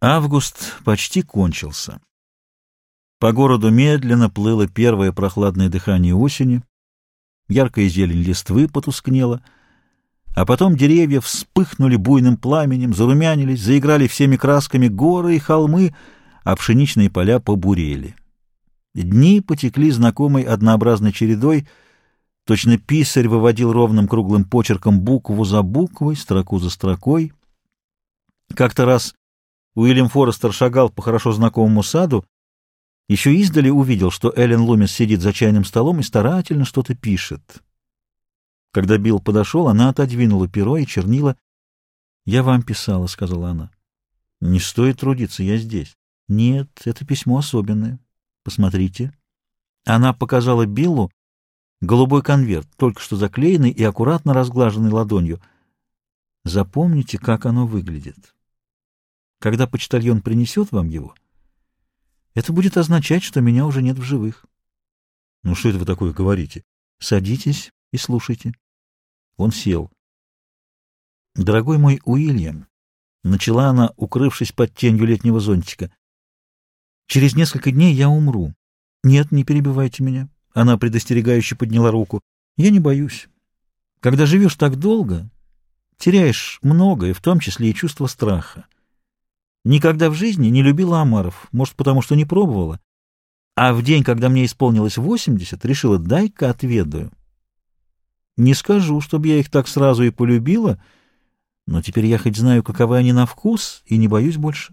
Август почти кончился. По городу медленно плыло первое прохладное дыхание осени, яркая зелень листвы потускнела, а потом деревья вспыхнули буйным пламенем, зарумянились, заиграли всеми красками горы и холмы, а пшеничные поля побурели. Дни потекли знакомой однообразной чередой, точно писарь выводил ровным круглым почерком букву за буквой, строку за строкой. Как-то раз Уильям Форестер шагал по хорошо знакомому саду, еще издали увидел, что Эллен Лумис сидит за чайным столом и старательно что-то пишет. Когда Билл подошел, она отодвинула перо и чернила. «Я вам писала», — сказала она. «Не стоит трудиться, я здесь». «Нет, это письмо особенное. Посмотрите». Она показала Биллу голубой конверт, только что заклеенный и аккуратно разглаженный ладонью. Запомните, как оно выглядит. Когда почтальон принесет вам его, это будет означать, что меня уже нет в живых. Ну что это вы такое говорите? Садитесь и слушайте. Он сел. Дорогой мой Уильям, начала она, укрывшись под тенью летнего зонтика. Через несколько дней я умру. Нет, не перебивайте меня. Она предостерегающе подняла руку. Я не боюсь. Когда живешь так долго, теряешь многое, в том числе и чувство страха. Никогда в жизни не любила омаров, может, потому что не пробовала. А в день, когда мне исполнилось 80, решила, дай-ка отведаю. Не скажу, чтобы я их так сразу и полюбила, но теперь я хоть знаю, каковы они на вкус, и не боюсь больше.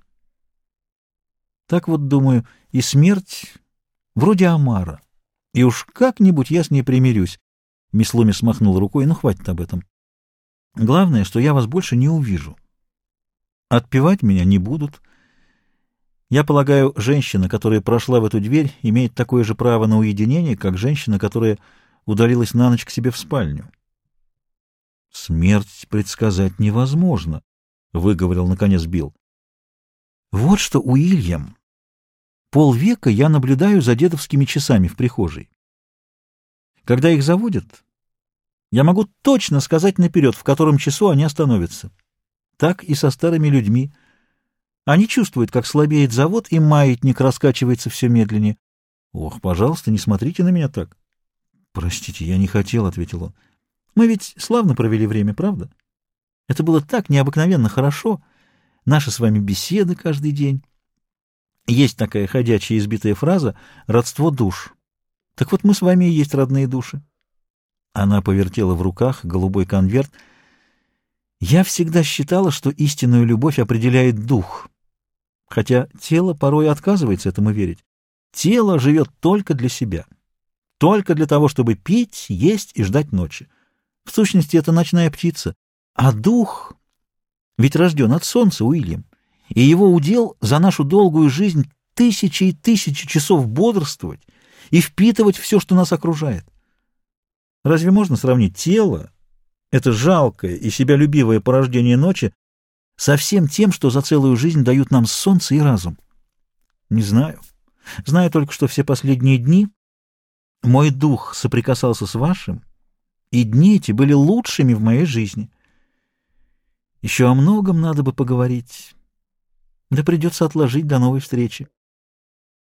Так вот, думаю, и смерть вроде омара. И уж как-нибудь я с ней примирюсь. Мислуми смахнул рукой, ну хватит об этом. Главное, что я вас больше не увижу. Отпевать меня не будут. Я полагаю, женщина, которая прошла в эту дверь, имеет такое же право на уединение, как женщина, которая удалилась на ночь к себе в спальню. Смерть предсказать невозможно, — выговорил наконец Билл. Вот что, Уильям, полвека я наблюдаю за дедовскими часами в прихожей. Когда их заводят, я могу точно сказать наперед, в котором часу они остановятся так и со старыми людьми. Они чувствуют, как слабеет завод, и маятник раскачивается все медленнее. — Ох, пожалуйста, не смотрите на меня так. — Простите, я не хотел, — ответил он. — Мы ведь славно провели время, правда? Это было так необыкновенно хорошо. Наши с вами беседы каждый день. Есть такая ходячая избитая фраза «родство душ». Так вот мы с вами и есть родные души. Она повертела в руках голубой конверт — я всегда считала, что истинную любовь определяет дух, хотя тело порой отказывается этому верить. Тело живет только для себя, только для того, чтобы пить, есть и ждать ночи. В сущности, это ночная птица. А дух ведь рожден от солнца, Уильям, и его удел за нашу долгую жизнь тысячи и тысячи часов бодрствовать и впитывать все, что нас окружает. Разве можно сравнить тело это жалкое и себялюбивое порождение ночи, со всем тем, что за целую жизнь дают нам солнце и разум? Не знаю. Знаю только, что все последние дни мой дух соприкасался с вашим, и дни эти были лучшими в моей жизни. Еще о многом надо бы поговорить, да придется отложить до новой встречи.